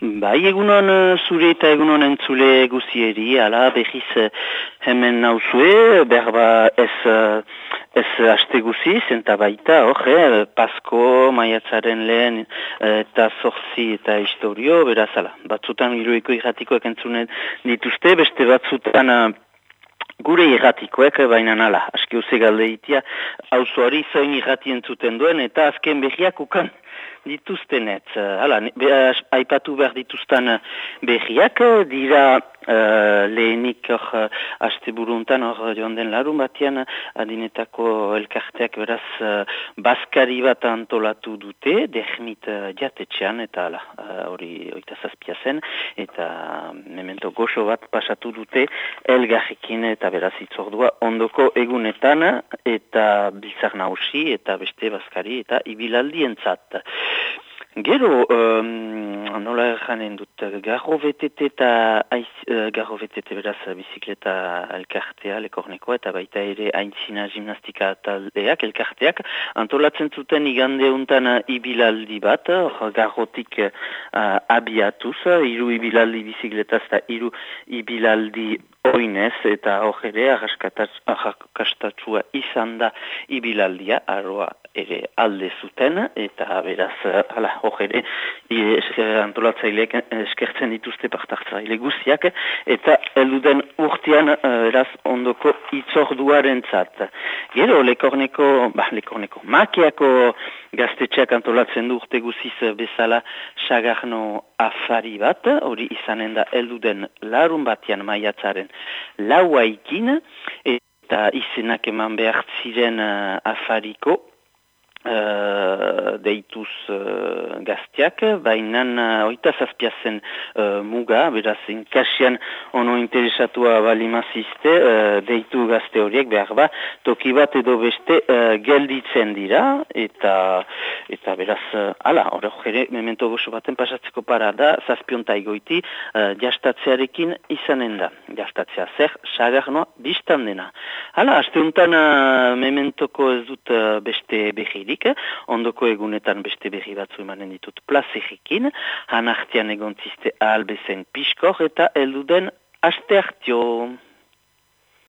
Bai, egunon eh, zure eta egunon entzule guzieri, ala behiz eh, hemen nauzue, berba ez, eh, ez haste guziz, enta baita, hor, eh, Pasko, maiatzaren lehen, eta zorzi eta historio, berazala. Batzutan iruiko irratikoek entzunen dituzte, beste batzutan gure irratikoek, baina nala, aski uze galde itia, hau zuari zain irratien zuten duen, eta azken behiak ukan, dituztenet. Hala, aipatu behar dituzten behiak, dira uh, lehenik hor uh, aste buruntan hor joan den larun batian adinetako elkarteak beraz uh, baskari bat antolatu dute, dehmit uh, jatetxean eta hala, hori uh, oita zazpia zen, eta memento goxo bat pasatu dute elgarrikin eta beraz itzordua ondoko egunetan eta bizar nausi eta beste baskari eta ibilaldientzat. Gero, um, nola erranen dut, garro betete eta uh, garro betete beraz bizikleta elkartea, lekorneko, eta baita ere aintzina gimnastika taldeak, elkarteak, antolatzen zuten igande untan ibilaldi bat, garrotik uh, abiatuz, iru ibilaldi bizikletaz eta iru ibilaldi oinez, eta hor ere, arraskatatxua izan da ibilaldia, arroa ere alde zuten, eta beraz, hala, hor ere, antolatzaileek eskertzen dituzte partartzaile guztiak, eta elduden urtean, beraz, ondoko itzorduaren zat. Gero, lekorneko, ba, lekorneko, makiako gaztetxeak antolatzen du urte guziz bezala sagarno afari bat, hori izanen da elduden larun batian maiatzaren lauaikin, eta izenak eman behar ziren uh, afariko, Uh, deituz uh, gaztiak, baina uh, oita zazpiazen uh, muga, beraz, inkasian ono interesatua balimazizte, uh, deitu gazte horiek behar ba, toki bat edo beste uh, gelditzen dira, eta eta beraz, uh, ala, hori ere, memento gozo baten pasatzeko para da, zazpionta egoiti, uh, jastatzearekin izanen da. Jastatzea zer, sagar noa, biztan dena. Hala, azte untan uh, mementoko ez dut uh, beste behiri, ondoko egunetan beste berri batzu emanen ditut plazerekin, han artean egon ziste ahalbezen piskor eta elduden aste hartio.